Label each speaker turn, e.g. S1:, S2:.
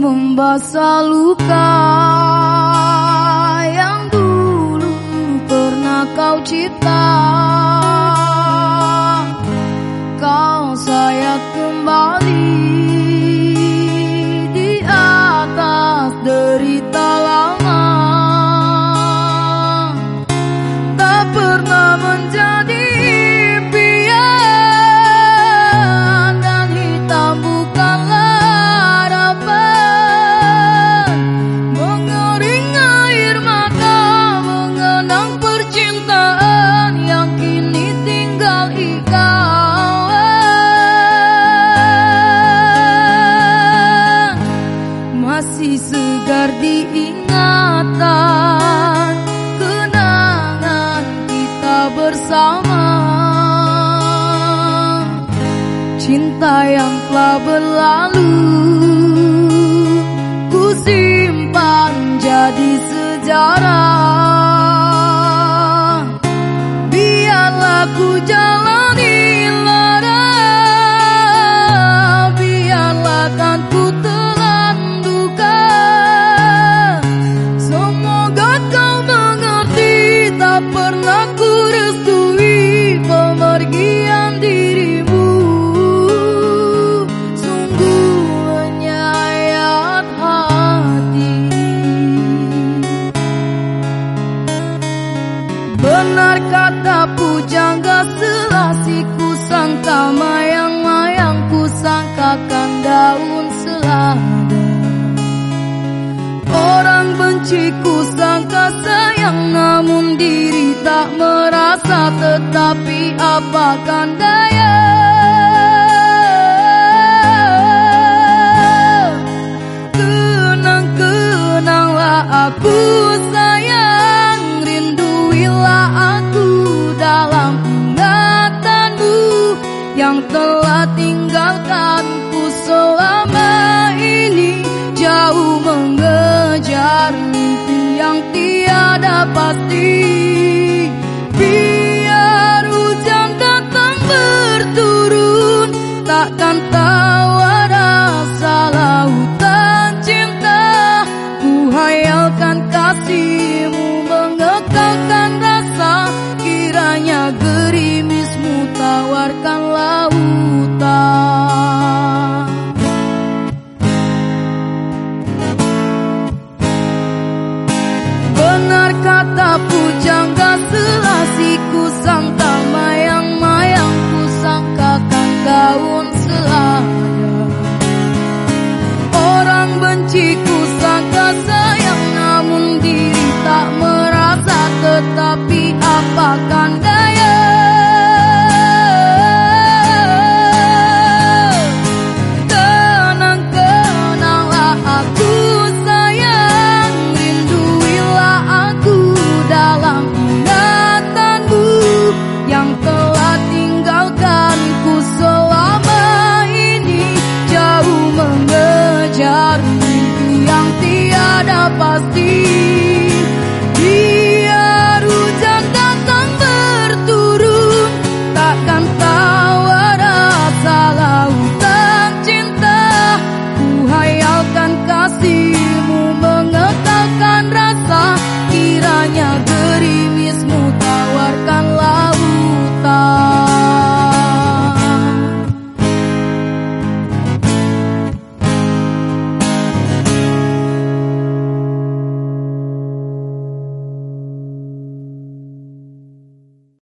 S1: membasah luka yang dulu pernah kau cipta. Kau sayat kembali bersama. Cinta yang telah berlalu ku simpan jadi sejarah tak merasa tetapi apakan daya? Kenang-kenanglah aku yang telah tinggalkanku selama ini. Jauh mengejar mimpi yang tiada pasti 걱정